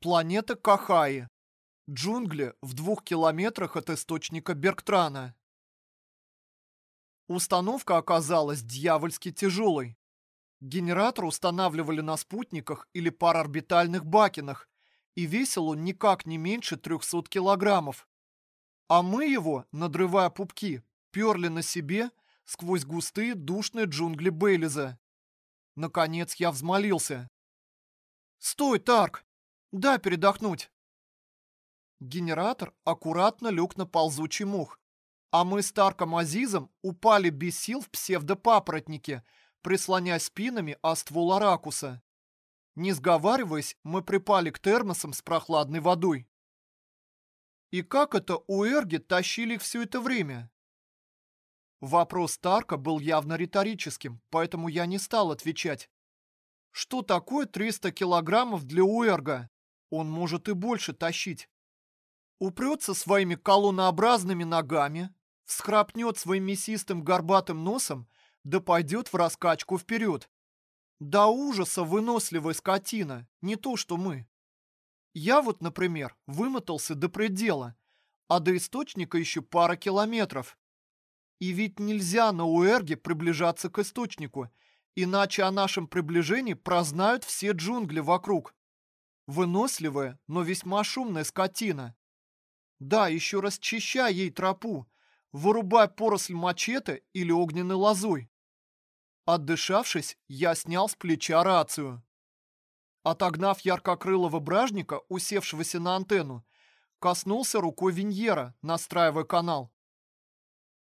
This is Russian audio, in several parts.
Планета Кахаи. Джунгли в двух километрах от источника Бергтрана. Установка оказалась дьявольски тяжелой. Генератор устанавливали на спутниках или парорбитальных бакенах, и весил он никак не меньше 300 килограммов. А мы его, надрывая пупки, перли на себе сквозь густые душные джунгли Бейлиза. Наконец я взмолился. «Стой, Тарк! Дай передохнуть!» Генератор аккуратно лег на ползучий мух, а мы с Тарком Азизом упали без сил в псевдопапоротнике, прислонясь спинами о ствол Аракуса. Не сговариваясь, мы припали к термосам с прохладной водой. И как это у Эрги тащили их все это время? Вопрос Тарка был явно риторическим, поэтому я не стал отвечать. Что такое 300 килограммов для Уэрга? Он может и больше тащить. Упрется своими колоннообразными ногами, всхрапнет своим мясистым горбатым носом, да пойдет в раскачку вперед. До ужаса выносливая скотина, не то что мы. Я вот, например, вымотался до предела, а до источника еще пара километров. И ведь нельзя на Уэрге приближаться к источнику, иначе о нашем приближении прознают все джунгли вокруг. Выносливая, но весьма шумная скотина. Да, еще расчищай ей тропу, вырубай поросль мачете или огненной лозой. Отдышавшись, я снял с плеча рацию. Отогнав яркокрылого бражника, усевшегося на антенну, коснулся рукой Виньера, настраивая канал.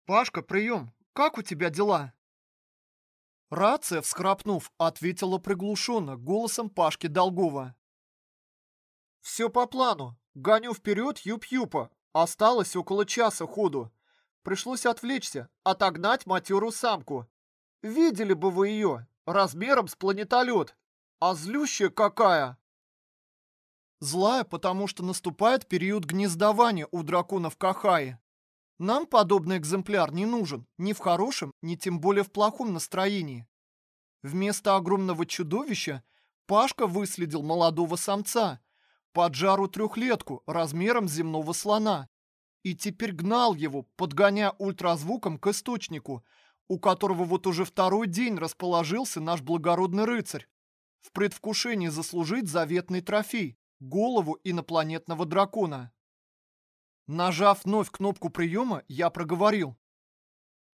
«Пашка, прием! Как у тебя дела?» Рация, всхрапнув, ответила приглушенно, голосом Пашки Долгова. «Все по плану. Гоню вперед Юп-Юпа. Осталось около часа ходу. Пришлось отвлечься, отогнать матерую самку. Видели бы вы ее, размером с планетолет. А злющая какая!» Злая, потому что наступает период гнездования у драконов Кахаи. Нам подобный экземпляр не нужен ни в хорошем, ни тем более в плохом настроении. Вместо огромного чудовища Пашка выследил молодого самца, поджару трехлетку размером земного слона, и теперь гнал его, подгоняя ультразвуком к источнику, у которого вот уже второй день расположился наш благородный рыцарь, в предвкушении заслужить заветный трофей – голову инопланетного дракона. Нажав вновь кнопку приема, я проговорил.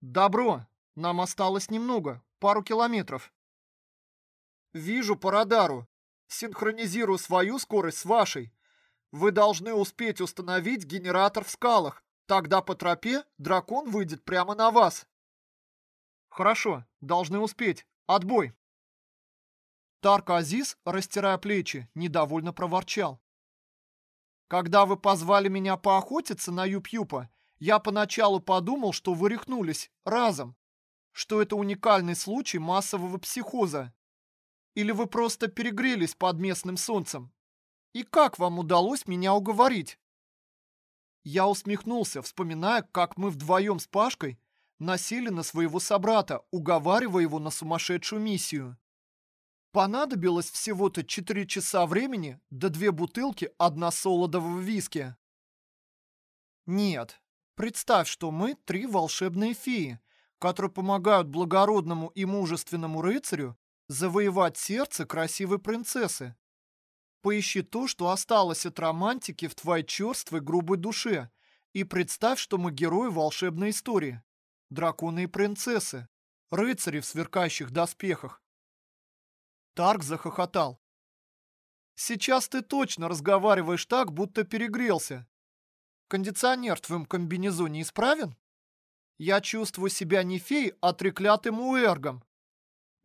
«Добро, нам осталось немного, пару километров». «Вижу по радару. Синхронизирую свою скорость с вашей. Вы должны успеть установить генератор в скалах. Тогда по тропе дракон выйдет прямо на вас». «Хорошо, должны успеть. Отбой!» Тарк Азиз, растирая плечи, недовольно проворчал. «Когда вы позвали меня поохотиться на Юп-Юпа, я поначалу подумал, что вы рехнулись разом, что это уникальный случай массового психоза. Или вы просто перегрелись под местным солнцем? И как вам удалось меня уговорить?» Я усмехнулся, вспоминая, как мы вдвоем с Пашкой насели на своего собрата, уговаривая его на сумасшедшую миссию. Понадобилось всего-то 4 часа времени да две бутылки одна солодового виски. Нет, представь, что мы три волшебные феи, которые помогают благородному и мужественному рыцарю завоевать сердце красивой принцессы. Поищи то, что осталось от романтики в твоей черствой грубой душе, и представь, что мы герои волшебной истории. Драконы и принцессы, рыцари в сверкающих доспехах, Тарк захохотал. «Сейчас ты точно разговариваешь так, будто перегрелся. Кондиционер в твоем комбинезоне исправен? Я чувствую себя не фей, а треклятым уэргом.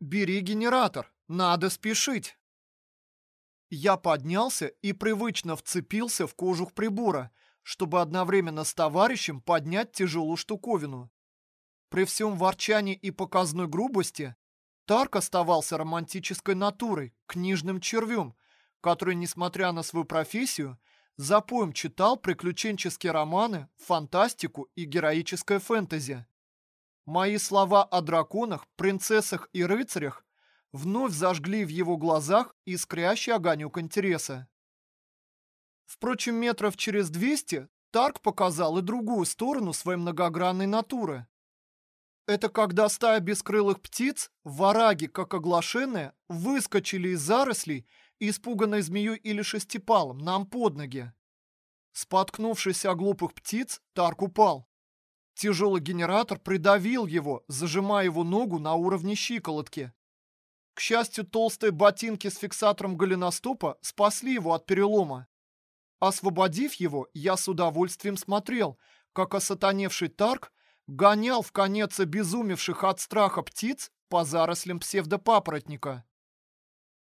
Бери генератор, надо спешить». Я поднялся и привычно вцепился в кожух прибора, чтобы одновременно с товарищем поднять тяжелую штуковину. При всем ворчании и показной грубости Тарк оставался романтической натурой, книжным червем, который, несмотря на свою профессию, запоем читал приключенческие романы, фантастику и героическое фэнтези. Мои слова о драконах, принцессах и рыцарях вновь зажгли в его глазах искрящий огонек интереса. Впрочем, метров через 200 Тарк показал и другую сторону своей многогранной натуры. Это когда стая бескрылых птиц, вараги, как оглашенные, выскочили из зарослей, испуганной змеей или шестипалом, нам под ноги. Споткнувшись о глупых птиц, Тарк упал. Тяжелый генератор придавил его, зажимая его ногу на уровне щиколотки. К счастью, толстые ботинки с фиксатором голеностопа спасли его от перелома. Освободив его, я с удовольствием смотрел, как осатаневший Тарк гонял в конец обезумевших от страха птиц по зарослям псевдопапоротника.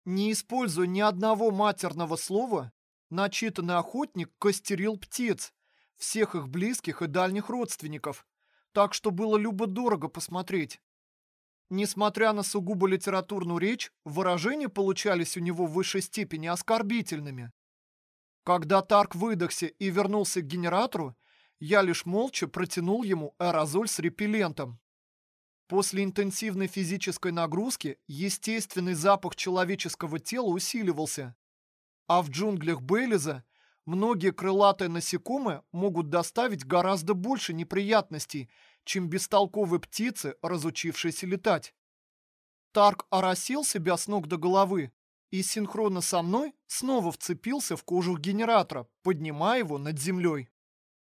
Не используя ни одного матерного слова, начитанный охотник костерил птиц, всех их близких и дальних родственников, так что было любо-дорого посмотреть. Несмотря на сугубо литературную речь, выражения получались у него в высшей степени оскорбительными. Когда Тарк выдохся и вернулся к генератору, я лишь молча протянул ему аэрозоль с репеллентом. После интенсивной физической нагрузки естественный запах человеческого тела усиливался. А в джунглях Бейлиза многие крылатые насекомые могут доставить гораздо больше неприятностей, чем бестолковые птицы, разучившиеся летать. Тарк оросил себя с ног до головы и синхронно со мной снова вцепился в кожух генератора, поднимая его над землей.